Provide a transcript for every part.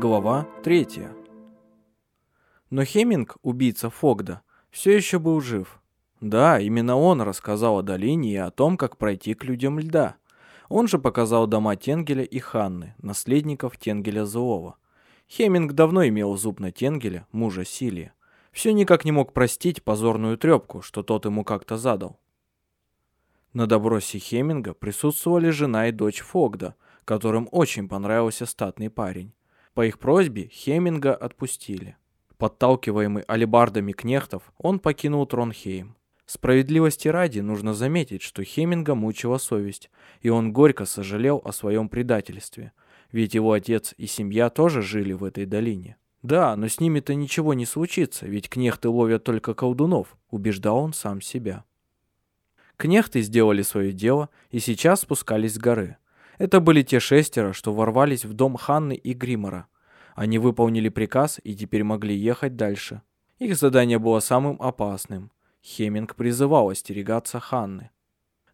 Глава 3. Но Хеминг, убийца Фогда, все еще был жив. Да, именно он рассказал о долине и о том, как пройти к людям льда. Он же показал дома Тенгеля и Ханны, наследников Тенгеля Злого. Хеминг давно имел зуб на Тенгеля, мужа Силия. Все никак не мог простить позорную трепку, что тот ему как-то задал. На допросе Хеминга присутствовали жена и дочь Фогда, которым очень понравился статный парень. По их просьбе Хеминга отпустили. Подталкиваемый алебардами кнехтов, он покинул Тронхейм. Справедливости ради нужно заметить, что Хеминга мучила совесть, и он горько сожалел о своем предательстве, ведь его отец и семья тоже жили в этой долине. Да, но с ними-то ничего не случится, ведь кнехты ловят только колдунов, убеждал он сам себя. Кнехты сделали свое дело и сейчас спускались с горы. Это были те шестеро, что ворвались в дом Ханны и Гримора. Они выполнили приказ и теперь могли ехать дальше. Их задание было самым опасным. Хеминг призывал остерегаться Ханны.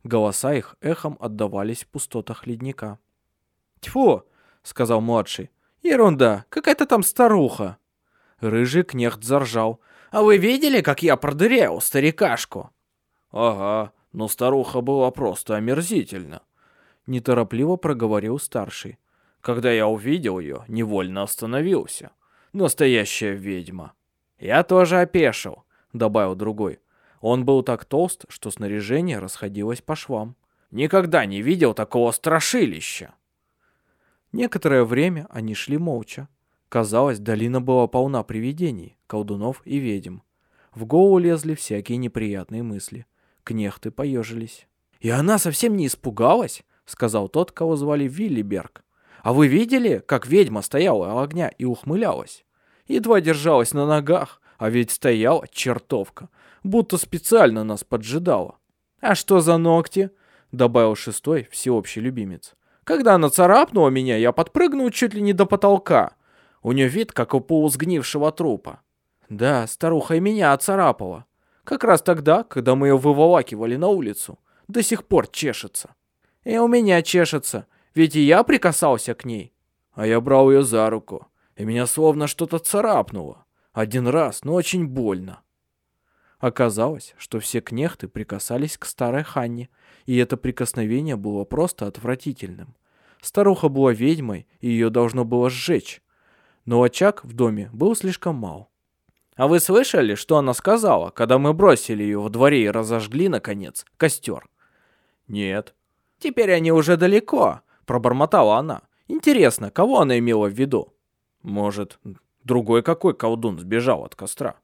Голоса их эхом отдавались в пустотах ледника. «Тьфу!» — сказал младший. «Ерунда! Какая-то там старуха!» Рыжий кнехт заржал. «А вы видели, как я продырял старикашку?» «Ага, но старуха была просто омерзительна», неторопливо проговорил старший. Когда я увидел ее, невольно остановился. Настоящая ведьма. Я тоже опешил, добавил другой. Он был так толст, что снаряжение расходилось по швам. Никогда не видел такого страшилища. Некоторое время они шли молча. Казалось, долина была полна привидений, колдунов и ведьм. В голову лезли всякие неприятные мысли. Кнехты поежились. «И она совсем не испугалась?» — сказал тот, кого звали Виллиберг. «А вы видели, как ведьма стояла у огня и ухмылялась? Едва держалась на ногах, а ведь стояла чертовка, будто специально нас поджидала. А что за ногти?» — добавил шестой, всеобщий любимец. «Когда она царапнула меня, я подпрыгнул чуть ли не до потолка. У нее вид, как у полусгнившего трупа. Да, старуха и меня оцарапала. Как раз тогда, когда мы ее выволакивали на улицу. До сих пор чешется». И у меня чешется, ведь и я прикасался к ней. А я брал ее за руку, и меня словно что-то царапнуло. Один раз, но очень больно. Оказалось, что все кнехты прикасались к старой Ханне, и это прикосновение было просто отвратительным. Старуха была ведьмой, и ее должно было сжечь. Но очаг в доме был слишком мал. А вы слышали, что она сказала, когда мы бросили ее во дворе и разожгли, наконец, костер? Нет. «Теперь они уже далеко», — пробормотала она. «Интересно, кого она имела в виду?» «Может, другой какой колдун сбежал от костра?»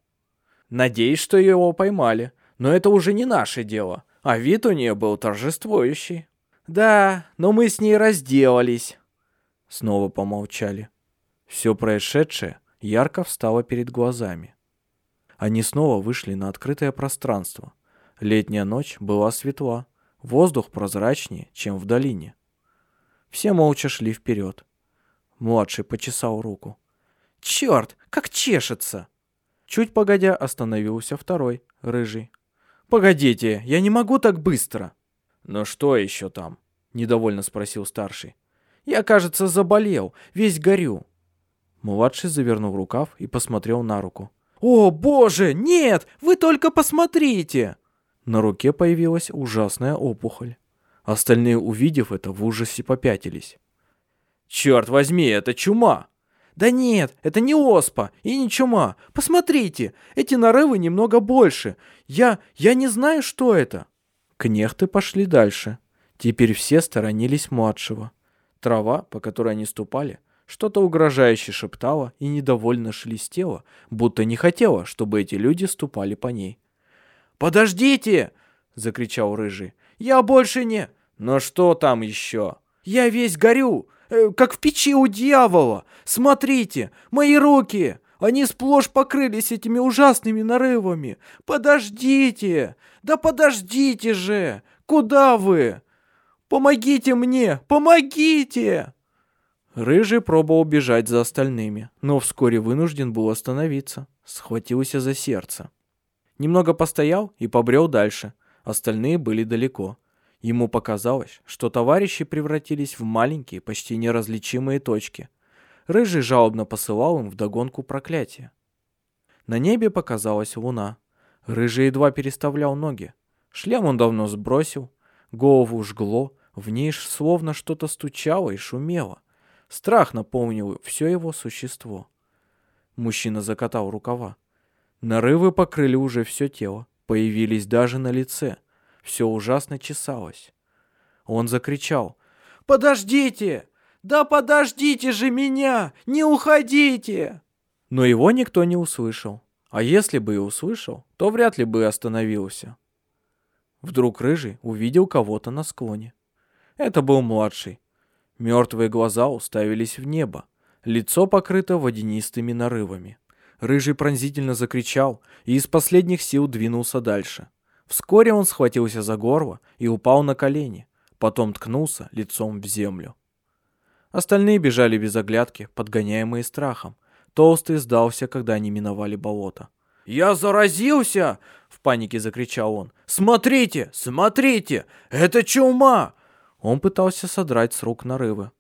«Надеюсь, что его поймали, но это уже не наше дело, а вид у нее был торжествующий». «Да, но мы с ней разделались». Снова помолчали. Все происшедшее ярко встало перед глазами. Они снова вышли на открытое пространство. Летняя ночь была светла. Воздух прозрачнее, чем в долине. Все молча шли вперед. Младший почесал руку. «Черт, как чешется!» Чуть погодя остановился второй, рыжий. «Погодите, я не могу так быстро!» «Ну что еще там?» — недовольно спросил старший. «Я, кажется, заболел, весь горю». Младший завернул рукав и посмотрел на руку. «О, боже, нет! Вы только посмотрите!» На руке появилась ужасная опухоль. Остальные, увидев это, в ужасе попятились. «Черт возьми, это чума!» «Да нет, это не оспа и не чума. Посмотрите, эти нарывы немного больше. Я... я не знаю, что это». Кнехты пошли дальше. Теперь все сторонились младшего. Трава, по которой они ступали, что-то угрожающе шептала и недовольно шелестела, будто не хотела, чтобы эти люди ступали по ней. «Подождите!» — закричал Рыжий. «Я больше не...» «Но что там еще?» «Я весь горю, э, как в печи у дьявола! Смотрите, мои руки! Они сплошь покрылись этими ужасными нарывами! Подождите! Да подождите же! Куда вы? Помогите мне! Помогите!» Рыжий пробовал бежать за остальными, но вскоре вынужден был остановиться. Схватился за сердце. Немного постоял и побрел дальше. Остальные были далеко. Ему показалось, что товарищи превратились в маленькие, почти неразличимые точки. Рыжий жалобно посылал им вдогонку проклятие. На небе показалась луна. Рыжий едва переставлял ноги. Шлем он давно сбросил, голову жгло, в ней словно что-то стучало и шумело. Страх наполнил все его существо. Мужчина закатал рукава. Нарывы покрыли уже все тело, появились даже на лице. Все ужасно чесалось. Он закричал. «Подождите! Да подождите же меня! Не уходите!» Но его никто не услышал. А если бы и услышал, то вряд ли бы остановился. Вдруг Рыжий увидел кого-то на склоне. Это был младший. Мертвые глаза уставились в небо. Лицо покрыто водянистыми нарывами. Рыжий пронзительно закричал и из последних сил двинулся дальше. Вскоре он схватился за горло и упал на колени, потом ткнулся лицом в землю. Остальные бежали без оглядки, подгоняемые страхом. Толстый сдался, когда они миновали болото. «Я заразился!» — в панике закричал он. «Смотрите! Смотрите! Это чума!» Он пытался содрать с рук нарывы.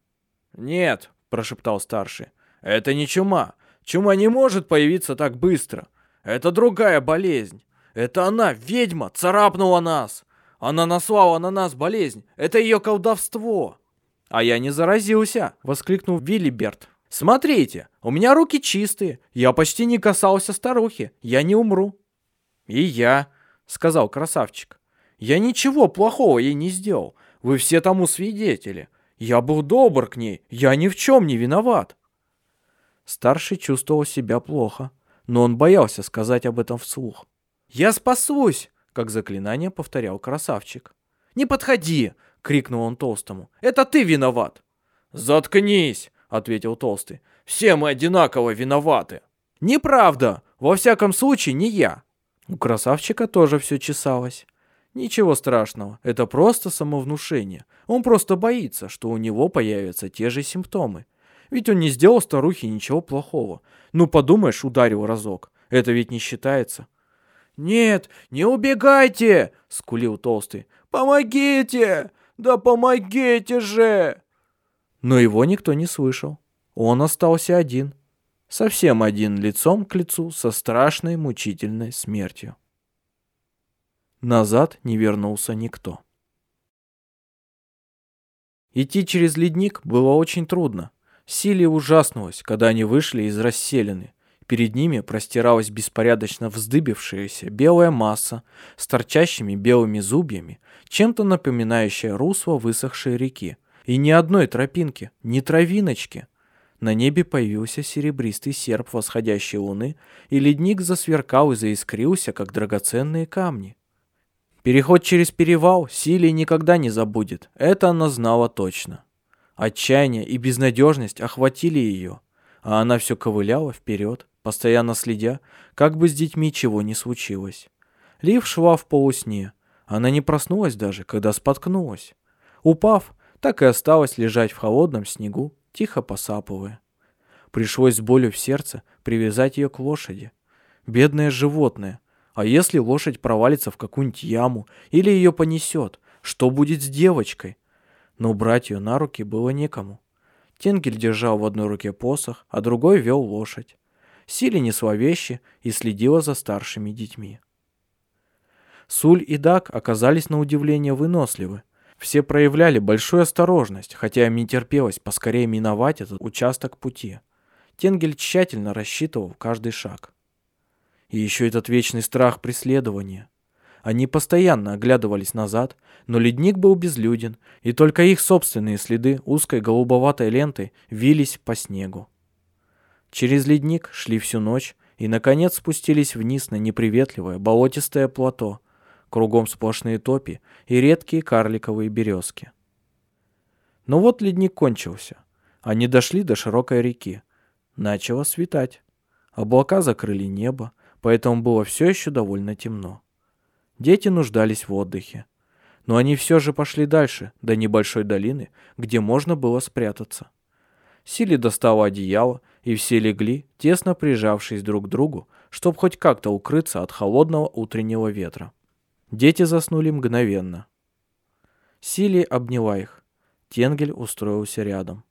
«Нет!» — прошептал старший. «Это не чума. Чума не может появиться так быстро. Это другая болезнь. Это она, ведьма, царапнула нас. Она наслала на нас болезнь. Это ее колдовство!» «А я не заразился!» — воскликнул Виллиберт. «Смотрите, у меня руки чистые. Я почти не касался старухи. Я не умру». «И я», — сказал красавчик. «Я ничего плохого ей не сделал. Вы все тому свидетели. Я был добр к ней. Я ни в чем не виноват». Старший чувствовал себя плохо, но он боялся сказать об этом вслух. «Я спасусь!» — как заклинание повторял красавчик. «Не подходи!» — крикнул он толстому. «Это ты виноват!» «Заткнись!» — ответил толстый. «Все мы одинаково виноваты!» «Неправда! Во всяком случае, не я!» У красавчика тоже все чесалось. Ничего страшного, это просто самовнушение. Он просто боится, что у него появятся те же симптомы. Ведь он не сделал старухе ничего плохого. Ну, подумаешь, ударил разок. Это ведь не считается. «Нет, не убегайте!» — скулил Толстый. «Помогите! Да помогите же!» Но его никто не слышал. Он остался один. Совсем один лицом к лицу со страшной мучительной смертью. Назад не вернулся никто. Идти через ледник было очень трудно. Силе ужаснулось, когда они вышли из расселены. Перед ними простиралась беспорядочно вздыбившаяся белая масса с торчащими белыми зубьями, чем-то напоминающая русло высохшей реки. И ни одной тропинки, ни травиночки. На небе появился серебристый серп восходящей луны, и ледник засверкал и заискрился, как драгоценные камни. Переход через перевал Силия никогда не забудет, это она знала точно. Отчаяние и безнадежность охватили ее, а она все ковыляла вперед, постоянно следя, как бы с детьми чего не случилось. Лив шла в полусне. Она не проснулась даже, когда споткнулась. Упав, так и осталась лежать в холодном снегу, тихо посапывая. Пришлось с болью в сердце привязать ее к лошади. Бедное животное. А если лошадь провалится в какую-нибудь яму или ее понесет, что будет с девочкой? но брать ее на руки было некому. Тенгель держал в одной руке посох, а другой вел лошадь. Сили несла вещи и следила за старшими детьми. Суль и Дак оказались на удивление выносливы. Все проявляли большую осторожность, хотя им не терпелось поскорее миновать этот участок пути. Тенгель тщательно рассчитывал каждый шаг. И еще этот вечный страх преследования. Они постоянно оглядывались назад, но ледник был безлюден, и только их собственные следы узкой голубоватой лентой вились по снегу. Через ледник шли всю ночь и, наконец, спустились вниз на неприветливое болотистое плато, кругом сплошные топи и редкие карликовые березки. Но вот ледник кончился. Они дошли до широкой реки. Начало светать. Облака закрыли небо, поэтому было все еще довольно темно. Дети нуждались в отдыхе. Но они все же пошли дальше, до небольшой долины, где можно было спрятаться. Сили достала одеяло, и все легли, тесно прижавшись друг к другу, чтобы хоть как-то укрыться от холодного утреннего ветра. Дети заснули мгновенно. Сили обняла их. Тенгель устроился рядом.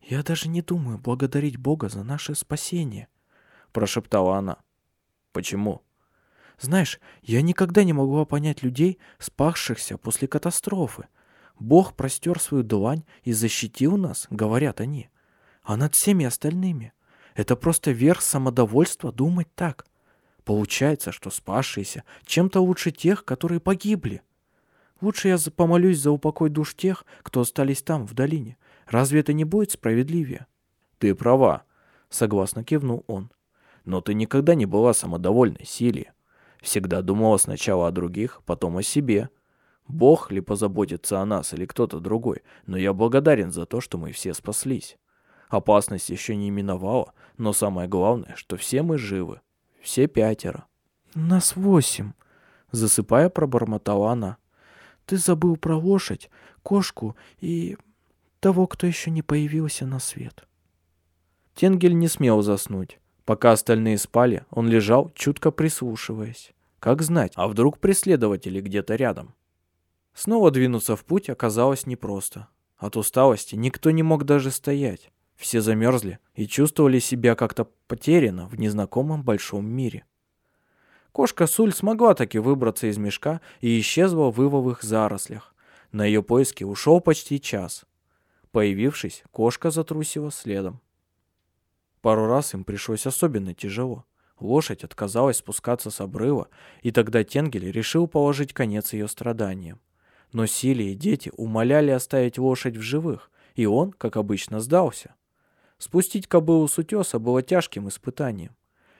«Я даже не думаю благодарить Бога за наше спасение», — прошептала она. «Почему?» «Знаешь, я никогда не могла понять людей, спасшихся после катастрофы. Бог простер свою длань и защитил нас, говорят они, а над всеми остальными. Это просто верх самодовольства думать так. Получается, что спасшиеся чем-то лучше тех, которые погибли. Лучше я помолюсь за упокой душ тех, кто остались там, в долине. Разве это не будет справедливее? Ты права, согласно кивнул он. Но ты никогда не была самодовольной, Силия. Всегда думала сначала о других, потом о себе. Бог ли позаботится о нас или кто-то другой, но я благодарен за то, что мы все спаслись. Опасность еще не миновала, но самое главное, что все мы живы. Все пятеро. «Нас восемь», — засыпая, пробормотала она. «Ты забыл про лошадь, кошку и того, кто еще не появился на свет». Тенгель не смел заснуть. Пока остальные спали, он лежал, чутко прислушиваясь. Как знать, а вдруг преследователи где-то рядом? Снова двинуться в путь оказалось непросто. От усталости никто не мог даже стоять. Все замерзли и чувствовали себя как-то потеряно в незнакомом большом мире. Кошка Суль смогла таки выбраться из мешка и исчезла в ивовых зарослях. На ее поиски ушел почти час. Появившись, кошка затрусила следом. Пару раз им пришлось особенно тяжело. Лошадь отказалась спускаться с обрыва, и тогда Тенгель решил положить конец ее страданиям. Но Сили и дети умоляли оставить лошадь в живых, и он, как обычно, сдался. Спустить кобылу с утеса было тяжким испытанием.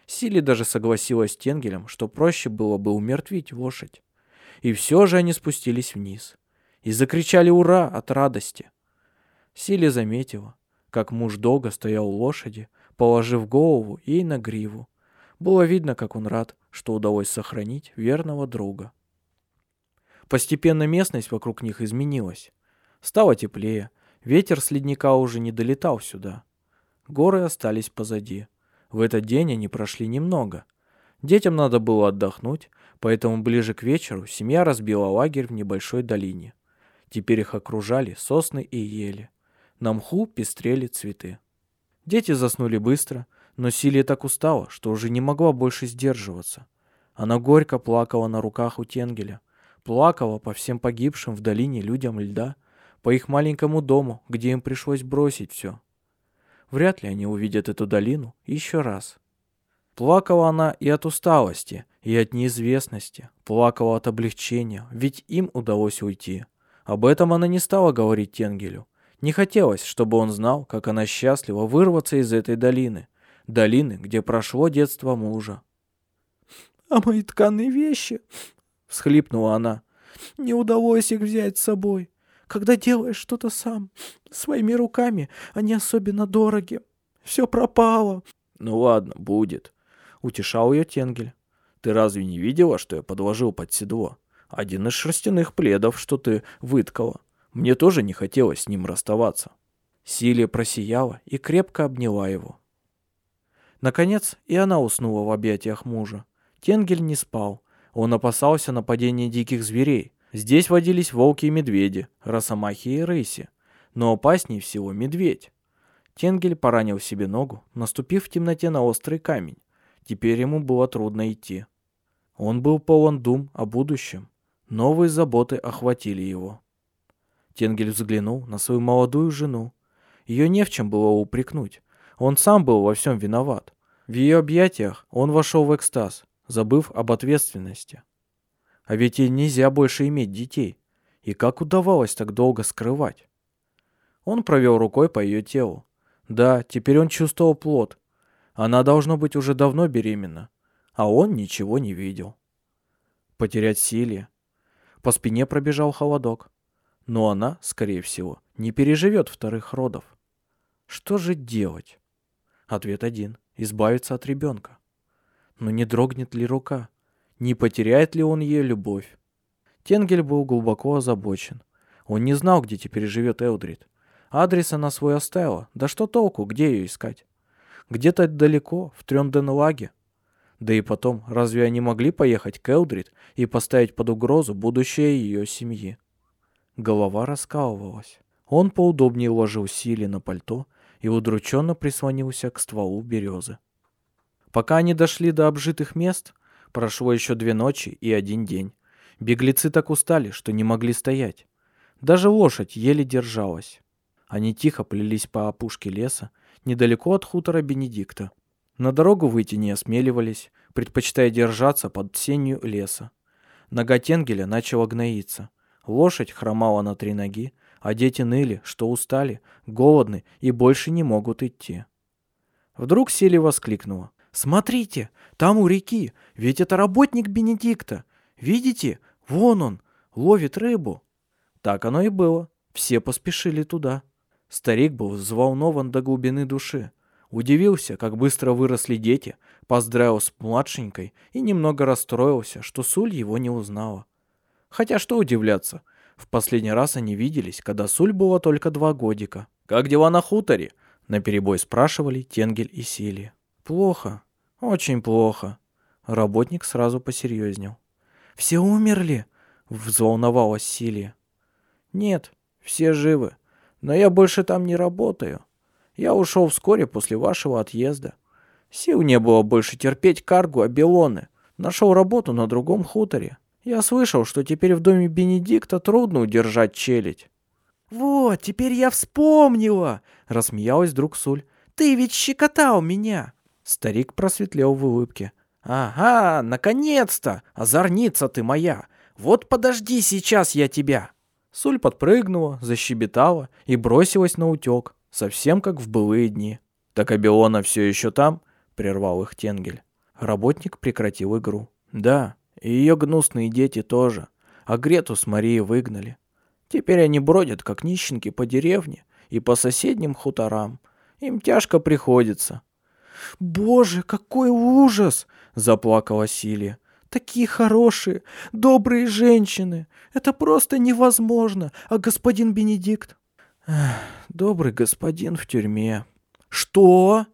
Сили даже согласилась с Тенгелем, что проще было бы умертвить лошадь. И все же они спустились вниз. И закричали «Ура!» от радости. Сили заметила, как муж долго стоял у лошади, положив голову ей на гриву. Было видно, как он рад, что удалось сохранить верного друга. Постепенно местность вокруг них изменилась. Стало теплее, ветер с ледника уже не долетал сюда. Горы остались позади. В этот день они прошли немного. Детям надо было отдохнуть, поэтому ближе к вечеру семья разбила лагерь в небольшой долине. Теперь их окружали сосны и ели. На мху пестрели цветы. Дети заснули быстро, но Силия так устала, что уже не могла больше сдерживаться. Она горько плакала на руках у Тенгеля, плакала по всем погибшим в долине людям льда, по их маленькому дому, где им пришлось бросить все. Вряд ли они увидят эту долину еще раз. Плакала она и от усталости, и от неизвестности. Плакала от облегчения, ведь им удалось уйти. Об этом она не стала говорить Тенгелю. Не хотелось, чтобы он знал, как она счастлива вырваться из этой долины. Долины, где прошло детство мужа. «А мои тканые вещи?» — всхлипнула она. «Не удалось их взять с собой когда делаешь что-то сам, своими руками, они особенно дороги. Все пропало. Ну ладно, будет. Утешал ее Тенгель. Ты разве не видела, что я подложил под седло? Один из шерстяных пледов, что ты выткала. Мне тоже не хотелось с ним расставаться. Силия просияла и крепко обняла его. Наконец, и она уснула в объятиях мужа. Тенгель не спал. Он опасался нападения диких зверей, Здесь водились волки и медведи, росомахи и рыси, но опаснее всего медведь. Тенгель поранил себе ногу, наступив в темноте на острый камень. Теперь ему было трудно идти. Он был полон дум о будущем. Новые заботы охватили его. Тенгель взглянул на свою молодую жену. Ее не в чем было упрекнуть. Он сам был во всем виноват. В ее объятиях он вошел в экстаз, забыв об ответственности. А ведь ей нельзя больше иметь детей. И как удавалось так долго скрывать? Он провел рукой по ее телу. Да, теперь он чувствовал плод. Она должно быть уже давно беременна. А он ничего не видел. Потерять силе. По спине пробежал холодок. Но она, скорее всего, не переживет вторых родов. Что же делать? Ответ один. Избавиться от ребенка. Но не дрогнет ли рука? Не потеряет ли он ее любовь? Тенгель был глубоко озабочен. Он не знал, где теперь живет Элдрид. Адрес она свой оставила. Да что толку, где ее искать? Где-то далеко, в Трёнденлаге. Да и потом, разве они могли поехать к Элдрид и поставить под угрозу будущее ее семьи? Голова раскалывалась. Он поудобнее уложил Сили на пальто и удрученно прислонился к стволу березы. Пока они дошли до обжитых мест, прошло еще две ночи и один день. Беглецы так устали, что не могли стоять. Даже лошадь еле держалась. Они тихо плелись по опушке леса, недалеко от хутора Бенедикта. На дорогу выйти не осмеливались, предпочитая держаться под сенью леса. Нога Тенгеля начала гноиться. Лошадь хромала на три ноги, а дети ныли, что устали, голодны и больше не могут идти. Вдруг Сели воскликнула. «Смотрите, там у реки, ведь это работник Бенедикта. Видите, вон он, ловит рыбу». Так оно и было. Все поспешили туда. Старик был взволнован до глубины души. Удивился, как быстро выросли дети, поздравил с младшенькой и немного расстроился, что Суль его не узнала. Хотя что удивляться, в последний раз они виделись, когда Суль было только два годика. «Как дела на хуторе?» — наперебой спрашивали Тенгель и Силия. «Плохо, очень плохо». Работник сразу посерьезнел. «Все умерли?» — взволновалась Силия. «Нет, все живы, но я больше там не работаю. Я ушел вскоре после вашего отъезда. Сил не было больше терпеть каргу Абилоны. Нашел работу на другом хуторе. Я слышал, что теперь в доме Бенедикта трудно удержать челядь. «Вот, теперь я вспомнила!» — рассмеялась вдруг Суль. «Ты ведь щекотал меня!» Старик просветлел в улыбке. «Ага, наконец-то! Озорница ты моя! Вот подожди, сейчас я тебя!» Суль подпрыгнула, защебетала и бросилась на утек, совсем как в былые дни. «Так Абиона все еще там?» — прервал их Тенгель. Работник прекратил игру. «Да, и ее гнусные дети тоже. А Грету с Марией выгнали. Теперь они бродят, как нищенки, по деревне и по соседним хуторам. Им тяжко приходится». «Боже, какой ужас!» — заплакала Силия. Такие хорошие, добрые женщины. Это просто невозможно. А господин Бенедикт? Эх, добрый господин в тюрьме. Что?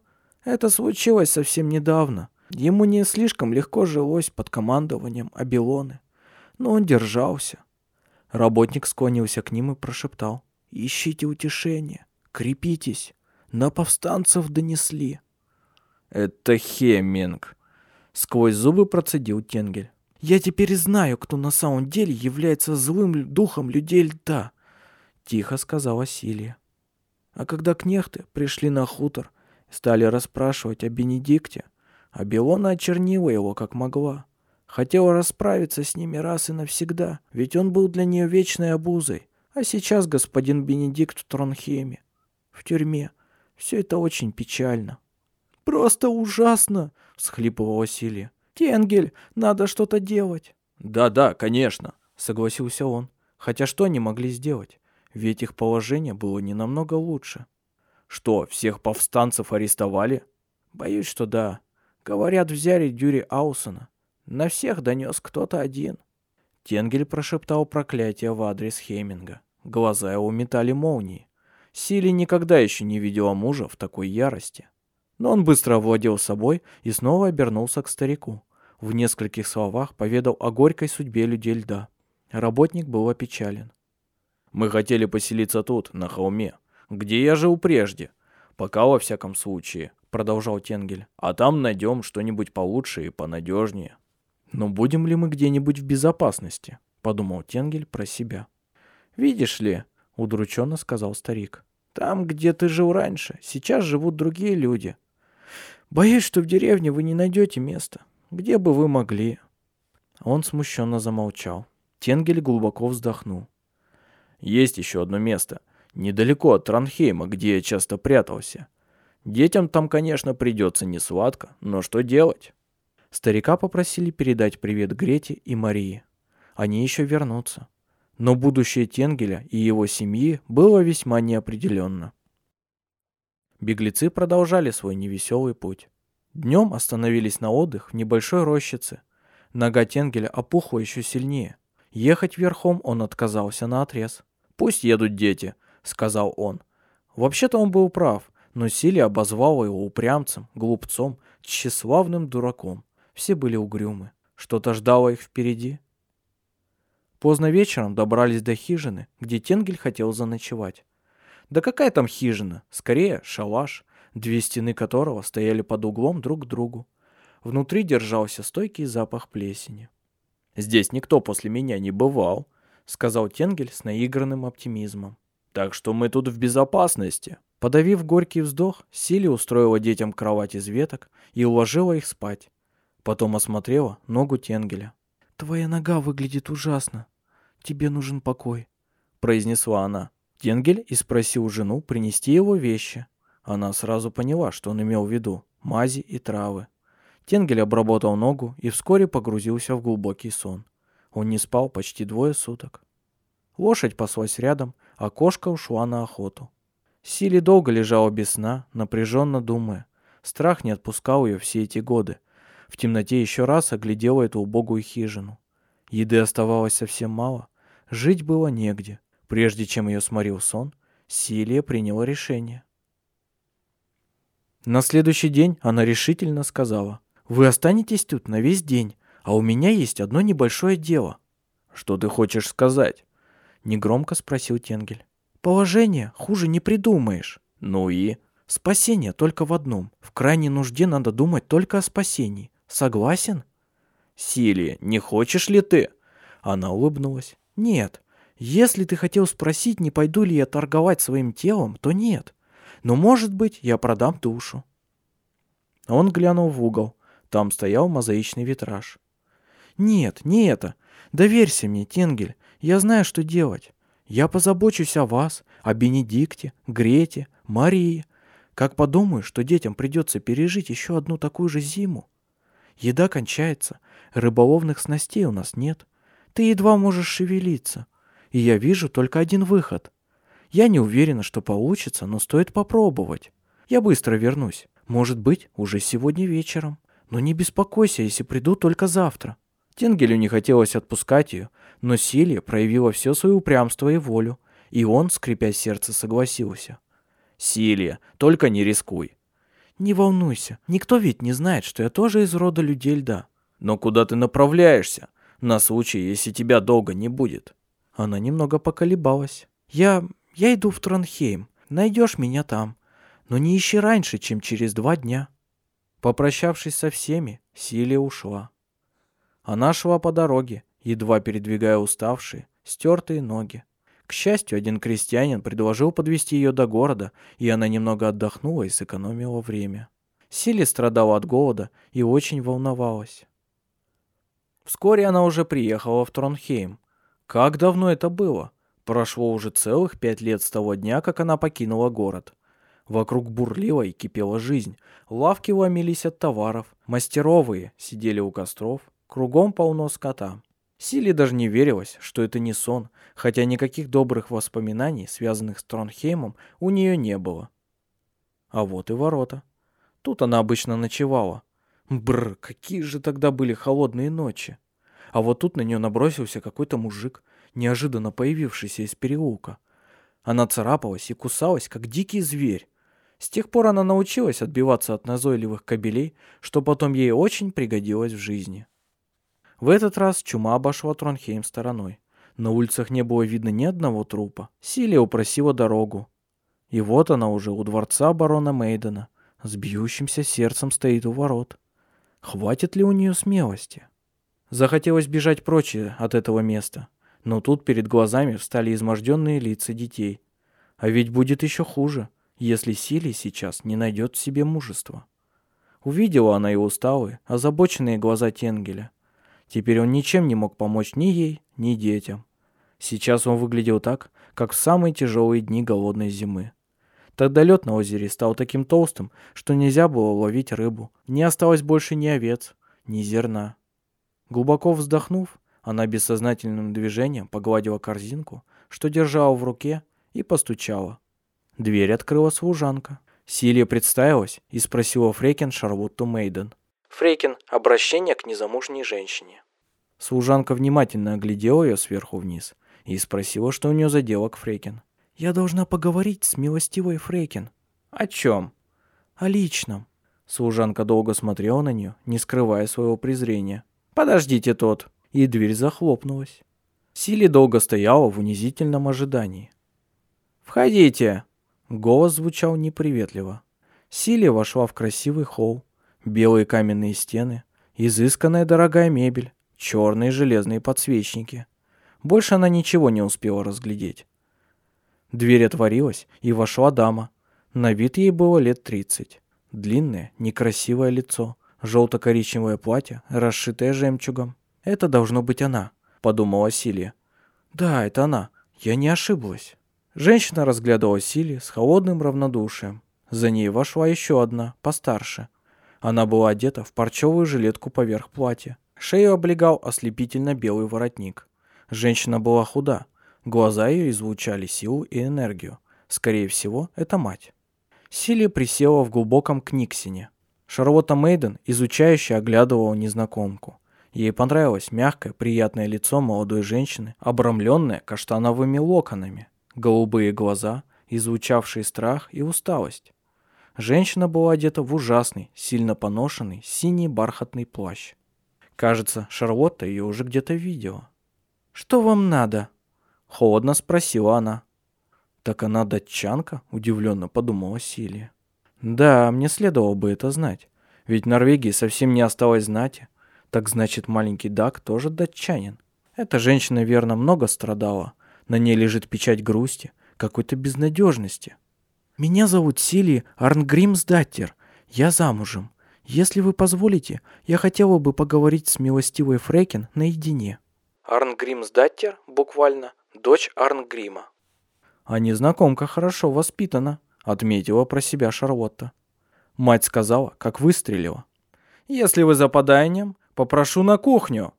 Это случилось совсем недавно. Ему не слишком легко жилось под командованием Абилоны. Но он держался. Работник склонился к ним и прошептал. «Ищите утешение, крепитесь. На повстанцев донесли». «Это Хеминг», Сквозь зубы процедил Тенгель. «Я теперь знаю, кто на самом деле является злым духом людей льда», — тихо сказала Силия. А когда кнехты пришли на хутор стали расспрашивать о Бенедикте, а Белона очернила его как могла. Хотела расправиться с ними раз и навсегда, ведь он был для нее вечной обузой. А сейчас господин Бенедикт в Тронхейме, в тюрьме. Все это очень печально. «Просто ужасно!» — всхлипывала Силия. «Тенгель, надо что-то делать!» «Да-да, конечно!» — согласился он. Хотя что они могли сделать? Ведь их положение было не намного лучше. «Что, всех повстанцев арестовали?» «Боюсь, что да. Говорят, взяли Дюри Аусона. На всех донес кто-то один». Тенгель прошептал проклятие в адрес Хейминга. Глаза его метали молнии. Сили никогда еще не видела мужа в такой ярости. Но он быстро овладел собой и снова обернулся к старику. В нескольких словах поведал о горькой судьбе людей льда. Работник был опечален. «Мы хотели поселиться тут, на холме, где я жил прежде. Пока, во всяком случае», — продолжал Тенгель. «А там найдем что-нибудь получше и понадежнее». «Но будем ли мы где-нибудь в безопасности?» — подумал Тенгель про себя. «Видишь ли», — удрученно сказал старик, — «там, где ты жил раньше, сейчас живут другие люди, Боюсь, что в деревне вы не найдете места. Где бы вы могли?» Он смущенно замолчал. Тенгель глубоко вздохнул. «Есть еще одно место. Недалеко от Транхейма, где я часто прятался. Детям там, конечно, придется не сладко, но что делать?» Старика попросили передать привет Грете и Марии. Они еще вернутся. Но будущее Тенгеля и его семьи было весьма неопределенно. Беглецы продолжали свой невеселый путь. Днем остановились на отдых в небольшой рощице. Нога Тенгеля опухла еще сильнее. Ехать верхом он отказался на отрез. «Пусть едут дети», — сказал он. Вообще-то он был прав, но Силия обозвала его упрямцем, глупцом, тщеславным дураком. Все были угрюмы. Что-то ждало их впереди. Поздно вечером добрались до хижины, где Тенгель хотел заночевать. Да какая там хижина? Скорее, шалаш, две стены которого стояли под углом друг к другу. Внутри держался стойкий запах плесени. «Здесь никто после меня не бывал», — сказал Тенгель с наигранным оптимизмом. «Так что мы тут в безопасности». Подавив горький вздох, Сили устроила детям кровать из веток и уложила их спать. Потом осмотрела ногу Тенгеля. «Твоя нога выглядит ужасно. Тебе нужен покой», — произнесла она. Тенгель и спросил жену принести его вещи. Она сразу поняла, что он имел в виду — мази и травы. Тенгель обработал ногу и вскоре погрузился в глубокий сон. Он не спал почти двое суток. Лошадь паслась рядом, а кошка ушла на охоту. Сили долго лежала без сна, напряженно думая. Страх не отпускал ее все эти годы. В темноте еще раз оглядела эту убогую хижину. Еды оставалось совсем мало. Жить было негде. Прежде чем ее сморил сон, Силия приняла решение. На следующий день она решительно сказала — вы останетесь тут на весь день, а у меня есть одно небольшое дело. Что ты хочешь сказать? Негромко спросил Тенгель. Положение хуже не придумаешь. Ну и? Спасение только в одном. В крайней нужде надо думать только о спасении. Согласен? Силия, не хочешь ли ты? Она улыбнулась. Нет. Если ты хотел спросить, не пойду ли я торговать своим телом, то нет. Но, может быть, я продам душу. Он глянул в угол. Там стоял мозаичный витраж. «Нет, не это. Доверься мне, Тенгель. Я знаю, что делать. Я позабочусь о вас, о Бенедикте, Грете, Марии. Как подумаю, что детям придется пережить еще одну такую же зиму. Еда кончается, рыболовных снастей у нас нет. Ты едва можешь шевелиться. И я вижу только один выход. Я не уверена, что получится, но стоит попробовать. Я быстро вернусь. Может быть, уже сегодня вечером. Но не беспокойся, если приду только завтра. Тенгелю не хотелось отпускать ее, но Силия проявила все свое упрямство и волю, и он, скрипя сердце, согласился. «Силия, только не рискуй». «Не волнуйся, никто ведь не знает, что я тоже из рода людей льда». «Но куда ты направляешься? На случай, если тебя долго не будет». Она немного поколебалась. «Я... я иду в Тронхейм. Найдешь меня там. Но не ищи раньше, чем через два дня». Попрощавшись со всеми, Силия ушла. Она шла по дороге, едва передвигая уставшие, стертые ноги. К счастью, один крестьянин предложил подвести ее до города, и она немного отдохнула и сэкономила время. Силия страдала от голода и очень волновалась. Вскоре она уже приехала в Тронхейм. Как давно это было? Прошло уже целых пять лет с того дня, как она покинула город. Вокруг бурлила и кипела жизнь. Лавки ломились от товаров. Мастеровые сидели у костров. Кругом полно скота. Силе даже не верилось, что это не сон, хотя никаких добрых воспоминаний, связанных с Тронхеймом, у нее не было. А вот и ворота. Тут она обычно ночевала. Бррр, какие же тогда были холодные ночи. А вот тут на нее набросился какой-то мужик, неожиданно появившийся из переулка. Она царапалась и кусалась, как дикий зверь. С тех пор она научилась отбиваться от назойливых кобелей, что потом ей очень пригодилось в жизни. В этот раз чума обошла Тронхейм стороной. На улицах не было видно ни одного трупа. Силия упросила дорогу. И вот она уже у дворца барона Мейдена. С бьющимся сердцем стоит у ворот. Хватит ли у нее смелости? Захотелось бежать прочь от этого места. Но тут перед глазами встали изможденные лица детей. А ведь будет еще хуже если Сили сейчас не найдет в себе мужества. Увидела она и усталые, озабоченные глаза Тенгеля. Теперь он ничем не мог помочь ни ей, ни детям. Сейчас он выглядел так, как в самые тяжелые дни голодной зимы. Тогда лед на озере стал таким толстым, что нельзя было ловить рыбу. Не осталось больше ни овец, ни зерна. Глубоко вздохнув, она бессознательным движением погладила корзинку, что держала в руке, и постучала. Дверь открыла служанка. Силия представилась и спросила Фрейкин Шарлотту Мейден. Фрейкин, обращение к незамужней женщине. Служанка внимательно оглядела ее сверху вниз и спросила, что у нее за дело к Фрейкин. «Я должна поговорить с милостивой Фрейкин». «О чем?» «О личном». Служанка долго смотрела на нее, не скрывая своего презрения. «Подождите тот». И дверь захлопнулась. Сили долго стояла в унизительном ожидании. «Входите», Голос звучал неприветливо. Силия вошла в красивый холл. Белые каменные стены, изысканная дорогая мебель, черные железные подсвечники. Больше она ничего не успела разглядеть. Дверь отворилась, и вошла дама. На вид ей было лет тридцать. Длинное, некрасивое лицо, желто-коричневое платье, расшитое жемчугом. «Это должно быть она», — подумала Силия. «Да, это она. Я не ошиблась». Женщина разглядывала Сили с холодным равнодушием. За ней вошла еще одна, постарше. Она была одета в парчевую жилетку поверх платья. Шею облегал ослепительно белый воротник. Женщина была худа. Глаза ее излучали силу и энергию. Скорее всего, это мать. Сили присела в глубоком книгсине. Шарлотта Мейден, изучающе оглядывала незнакомку. Ей понравилось мягкое, приятное лицо молодой женщины, обрамленное каштановыми локонами, голубые глаза, излучавшие страх и усталость. Женщина была одета в ужасный, сильно поношенный, синий бархатный плащ. Кажется, Шарлотта ее уже где-то видела. «Что вам надо?» — холодно спросила она. «Так она датчанка?» — удивленно подумала Силия. «Да, мне следовало бы это знать. Ведь в Норвегии совсем не осталось знати. Так значит, маленький Дак тоже датчанин. Эта женщина, верно, много страдала. На ней лежит печать грусти, какой-то безнадежности. Меня зовут Силия Арнгримсдаттер. Я замужем. Если вы позволите, я хотела бы поговорить с милостивой Фрекин наедине. Арнгримсдаттер, буквально, дочь Арнгрима. А незнакомка хорошо воспитана, отметила про себя Шарлотта. Мать сказала, как выстрелила. Если вы за поданием, попрошу на кухню.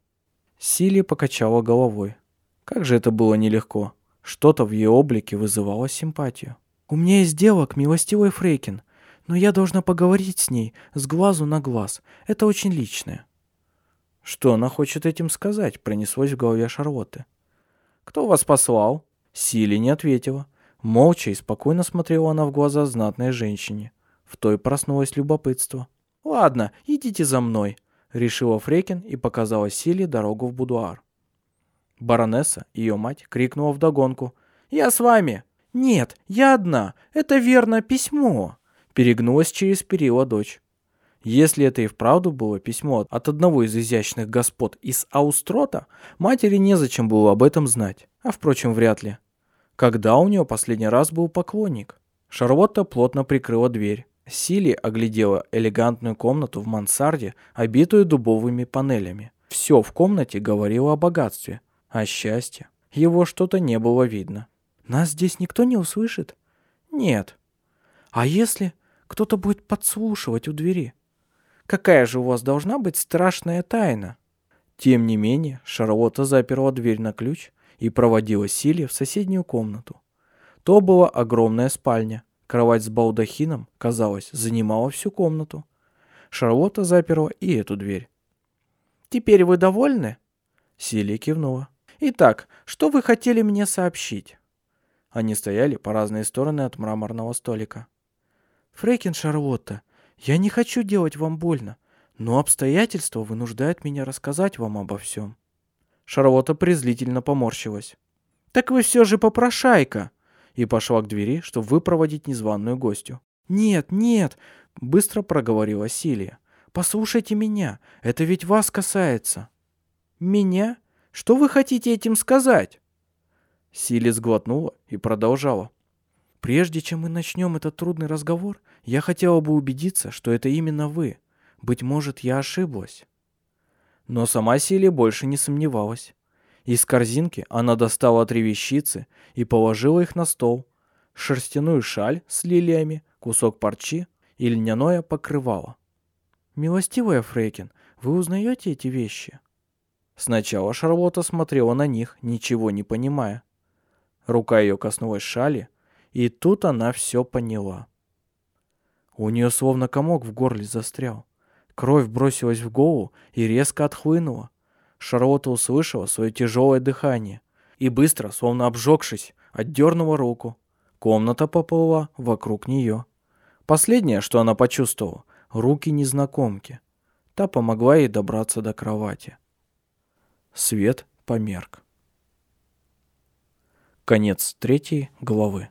Силия покачала головой. Как же это было нелегко. Что-то в ее облике вызывало симпатию. «У меня есть дело к милостивой Фрейкин, но я должна поговорить с ней с глазу на глаз. Это очень личное». «Что она хочет этим сказать?» — пронеслось в голове Шарлотты. «Кто вас послал?» Сили не ответила. Молча и спокойно смотрела она в глаза знатной женщине. В той проснулось любопытство. «Ладно, идите за мной», — решила Фрейкин и показала Силе дорогу в будуар. Баронесса, ее мать, крикнула вдогонку. «Я с вами!» «Нет, я одна. Это верно письмо!» Перегнулась через перила дочь. Если это и вправду было письмо от одного из изящных господ из Аустрота, матери незачем было об этом знать. А впрочем, вряд ли. Когда у нее последний раз был поклонник? Шарлотта плотно прикрыла дверь. Сили оглядела элегантную комнату в мансарде, обитую дубовыми панелями. Все в комнате говорило о богатстве, а счастье его что-то не было видно. «Нас здесь никто не услышит?» «Нет». «А если кто-то будет подслушивать у двери?» «Какая же у вас должна быть страшная тайна?» Тем не менее, Шарлотта заперла дверь на ключ и проводила Силе в соседнюю комнату. То была огромная спальня. Кровать с балдахином, казалось, занимала всю комнату. Шарлотта заперла и эту дверь. «Теперь вы довольны?» Силия кивнула. «Итак, что вы хотели мне сообщить?» Они стояли по разные стороны от мраморного столика. «Фрейкин Шарлотта, я не хочу делать вам больно, но обстоятельства вынуждают меня рассказать вам обо всем». Шарлотта презрительно поморщилась. «Так вы все же попрошайка!» И пошла к двери, чтобы выпроводить незваную гостью. «Нет, нет!» — быстро проговорила Силия. «Послушайте меня, это ведь вас касается». «Меня?» Что вы хотите этим сказать?» Сили сглотнула и продолжала. «Прежде чем мы начнем этот трудный разговор, я хотела бы убедиться, что это именно вы. Быть может, я ошиблась». Но сама Сили больше не сомневалась. Из корзинки она достала три вещицы и положила их на стол. Шерстяную шаль с лилиями, кусок парчи и льняное покрывало. «Милостивая Фрейкин, вы узнаете эти вещи?» Сначала Шарлотта смотрела на них, ничего не понимая. Рука ее коснулась шали, и тут она все поняла. У нее словно комок в горле застрял. Кровь бросилась в голову и резко отхлынула. Шарлотта услышала свое тяжелое дыхание и быстро, словно обжегшись, отдернула руку. Комната поплыла вокруг нее. Последнее, что она почувствовала, руки незнакомки. Та помогла ей добраться до кровати. Свет померк. Конец третьей главы.